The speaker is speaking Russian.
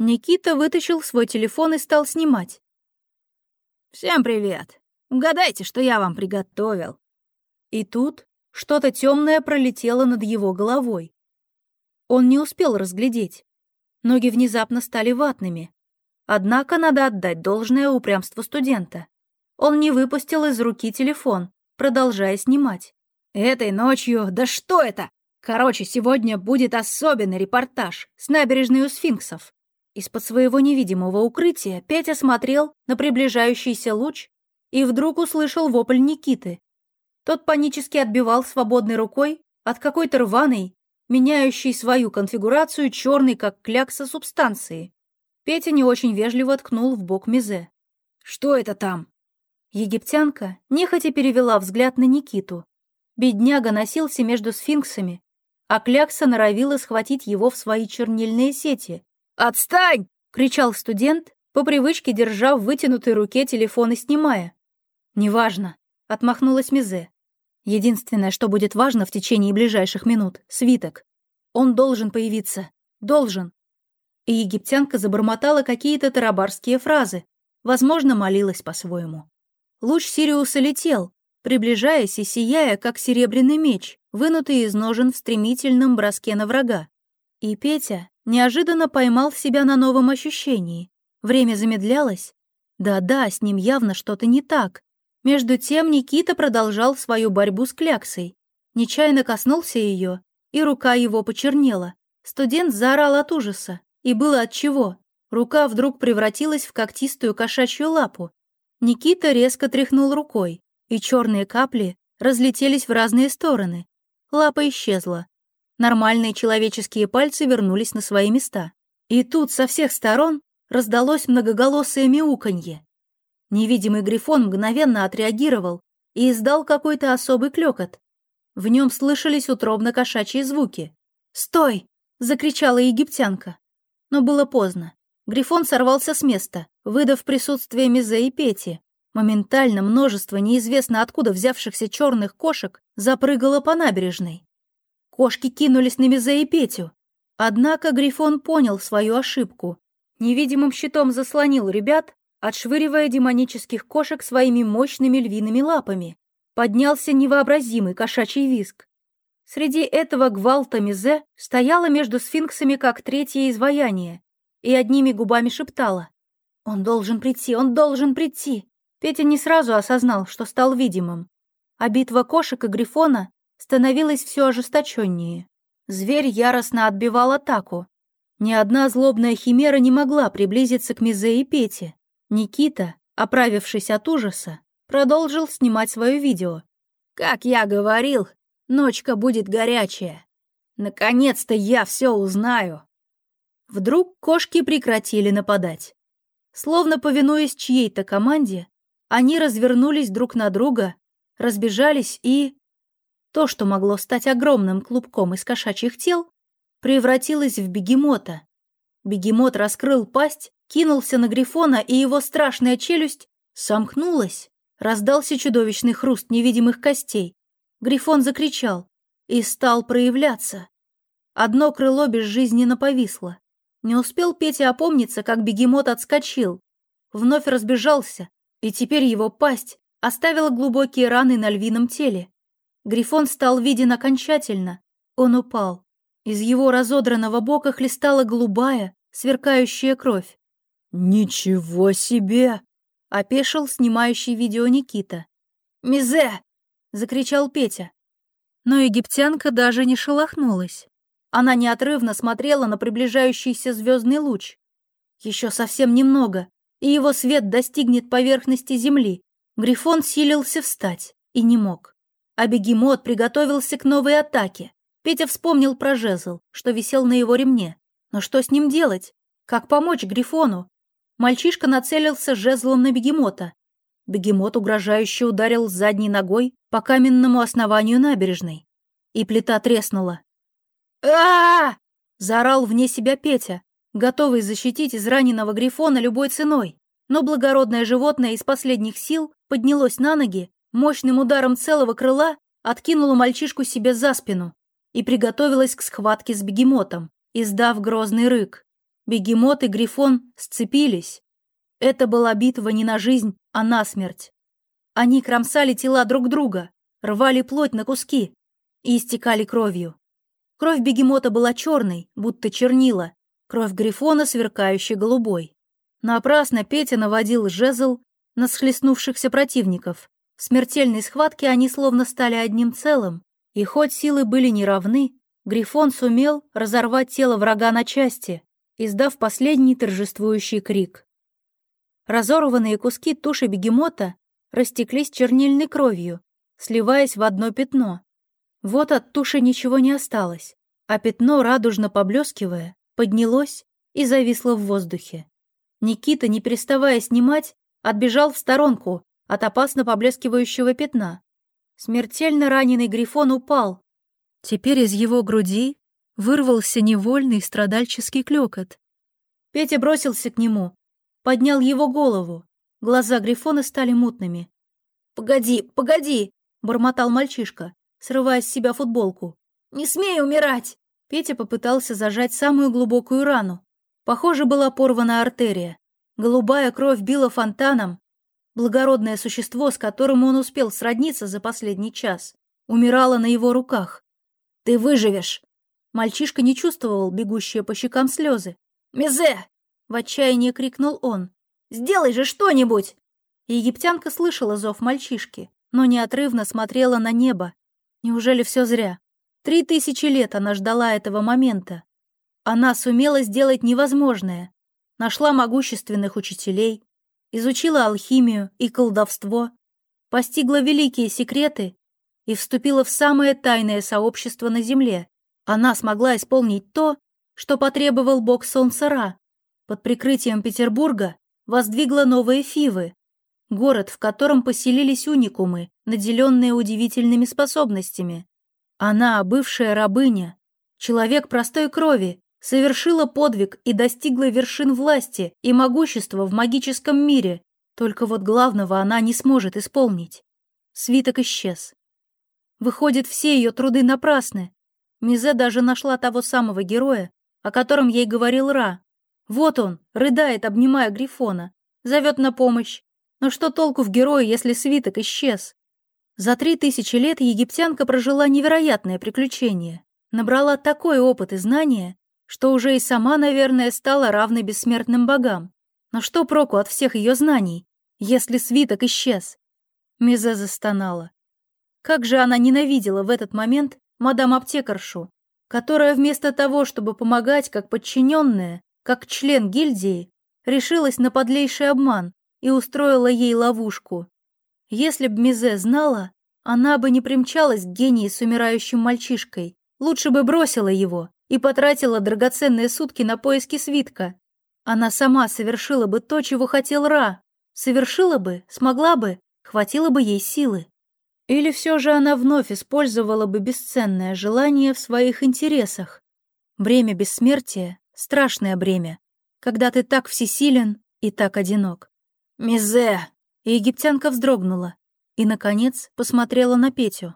Никита вытащил свой телефон и стал снимать. «Всем привет! Угадайте, что я вам приготовил!» И тут что-то темное пролетело над его головой. Он не успел разглядеть. Ноги внезапно стали ватными. Однако надо отдать должное упрямству студента. Он не выпустил из руки телефон, продолжая снимать. «Этой ночью... Да что это? Короче, сегодня будет особенный репортаж с набережной у сфинксов». Из-под своего невидимого укрытия Петя смотрел на приближающийся луч и вдруг услышал вопль Никиты. Тот панически отбивал свободной рукой от какой-то рваной, меняющей свою конфигурацию черной, как клякса субстанции. Петя не очень вежливо ткнул в бок Мизе. «Что это там?» Египтянка нехотя перевела взгляд на Никиту. Бедняга носился между сфинксами, а клякса норовила схватить его в свои чернильные сети. «Отстань!» — кричал студент, по привычке держа в вытянутой руке телефон и снимая. «Неважно», — отмахнулась Мизе. «Единственное, что будет важно в течение ближайших минут — свиток. Он должен появиться. Должен». И египтянка забормотала какие-то тарабарские фразы, возможно, молилась по-своему. Луч Сириуса летел, приближаясь и сияя, как серебряный меч, вынутый из ножен в стремительном броске на врага. И Петя неожиданно поймал себя на новом ощущении. Время замедлялось. Да-да, с ним явно что-то не так. Между тем Никита продолжал свою борьбу с кляксой. Нечаянно коснулся ее, и рука его почернела. Студент заорал от ужаса. И было от чего. Рука вдруг превратилась в когтистую кошачью лапу, Никита резко тряхнул рукой, и черные капли разлетелись в разные стороны. Лапа исчезла. Нормальные человеческие пальцы вернулись на свои места. И тут со всех сторон раздалось многоголосое мяуканье. Невидимый грифон мгновенно отреагировал и издал какой-то особый клёкот. В нем слышались утробно-кошачьи звуки. «Стой!» — закричала египтянка. Но было поздно. Грифон сорвался с места, выдав присутствие Мизе и Пети. Моментально множество неизвестно откуда взявшихся черных кошек запрыгало по набережной. Кошки кинулись на Мизе и Петю. Однако Грифон понял свою ошибку. Невидимым щитом заслонил ребят, отшвыривая демонических кошек своими мощными львиными лапами. Поднялся невообразимый кошачий виск. Среди этого гвалта Мизе стояла между сфинксами как третье изваяние, и одними губами шептала. «Он должен прийти, он должен прийти!» Петя не сразу осознал, что стал видимым. А битва кошек и грифона становилась все ожесточеннее. Зверь яростно отбивал атаку. Ни одна злобная химера не могла приблизиться к Мизе и Пете. Никита, оправившись от ужаса, продолжил снимать свое видео. «Как я говорил, ночка будет горячая. Наконец-то я все узнаю!» Вдруг кошки прекратили нападать. Словно повинуясь чьей-то команде, они развернулись друг на друга, разбежались и... То, что могло стать огромным клубком из кошачьих тел, превратилось в бегемота. Бегемот раскрыл пасть, кинулся на Грифона, и его страшная челюсть сомкнулась. Раздался чудовищный хруст невидимых костей. Грифон закричал и стал проявляться. Одно крыло безжизненно повисло. Не успел Петя опомниться, как бегемот отскочил. Вновь разбежался, и теперь его пасть оставила глубокие раны на львином теле. Грифон стал виден окончательно. Он упал. Из его разодранного бока хлестала голубая, сверкающая кровь. «Ничего себе!» — опешил снимающий видео Никита. «Мизе!» — закричал Петя. Но египтянка даже не шелохнулась. Она неотрывно смотрела на приближающийся звездный луч. Еще совсем немного, и его свет достигнет поверхности Земли. Грифон силился встать и не мог. А бегемот приготовился к новой атаке. Петя вспомнил про жезл, что висел на его ремне. Но что с ним делать? Как помочь Грифону? Мальчишка нацелился жезлом на бегемота. Бегемот угрожающе ударил задней ногой по каменному основанию набережной. И плита треснула а, заорал вне себя Петя, готовый защитить израненного Грифона любой ценой. Но благородное животное из последних сил поднялось на ноги, мощным ударом целого крыла откинуло мальчишку себе за спину и приготовилось к схватке с бегемотом, издав грозный рык. Бегемот и Грифон сцепились. Это была битва не на жизнь, а на смерть. Они кромсали тела друг друга, рвали плоть на куски и истекали кровью. Кровь бегемота была черной, будто чернила, кровь Грифона сверкающей голубой. Напрасно Петя наводил жезл на схлестнувшихся противников. В смертельной схватке они словно стали одним целым, и хоть силы были неравны, Грифон сумел разорвать тело врага на части, издав последний торжествующий крик. Разорванные куски туши бегемота растеклись чернильной кровью, сливаясь в одно пятно. Вот от туши ничего не осталось, а пятно, радужно поблескивая, поднялось и зависло в воздухе. Никита, не переставая снимать, отбежал в сторонку от опасно поблескивающего пятна. Смертельно раненый Грифон упал. Теперь из его груди вырвался невольный страдальческий клёкот. Петя бросился к нему, поднял его голову. Глаза Грифона стали мутными. «Погоди, погоди!» — бормотал мальчишка срывая с себя футболку. «Не смей умирать!» Петя попытался зажать самую глубокую рану. Похоже, была порвана артерия. Голубая кровь била фонтаном. Благородное существо, с которым он успел сродниться за последний час, умирало на его руках. «Ты выживешь!» Мальчишка не чувствовал бегущие по щекам слезы. «Мизе!» — в отчаянии крикнул он. «Сделай же что-нибудь!» Египтянка слышала зов мальчишки, но неотрывно смотрела на небо, Неужели все зря? Три тысячи лет она ждала этого момента. Она сумела сделать невозможное. Нашла могущественных учителей, изучила алхимию и колдовство, постигла великие секреты и вступила в самое тайное сообщество на Земле. Она смогла исполнить то, что потребовал бог солнца Ра. Под прикрытием Петербурга воздвигла новые Фивы, город, в котором поселились уникумы, наделенные удивительными способностями. Она, бывшая рабыня, человек простой крови, совершила подвиг и достигла вершин власти и могущества в магическом мире, только вот главного она не сможет исполнить. Свиток исчез. Выходит, все ее труды напрасны. Мизе даже нашла того самого героя, о котором ей говорил Ра. Вот он, рыдает, обнимая Грифона, зовет на помощь. Но что толку в герое, если свиток исчез? За три тысячи лет египтянка прожила невероятное приключение, набрала такой опыт и знания, что уже и сама, наверное, стала равной бессмертным богам. Но что проку от всех ее знаний, если свиток исчез? Мизе застонала. Как же она ненавидела в этот момент мадам-аптекаршу, которая вместо того, чтобы помогать как подчиненная, как член гильдии, решилась на подлейший обман, и устроила ей ловушку. Если б Мизе знала, она бы не примчалась к гении с умирающим мальчишкой, лучше бы бросила его и потратила драгоценные сутки на поиски свитка. Она сама совершила бы то, чего хотел Ра. Совершила бы, смогла бы, хватило бы ей силы. Или все же она вновь использовала бы бесценное желание в своих интересах. Бремя бессмертия — страшное бремя, когда ты так всесилен и так одинок. «Мизе!» Египтянка вздрогнула и, наконец, посмотрела на Петю.